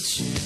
you.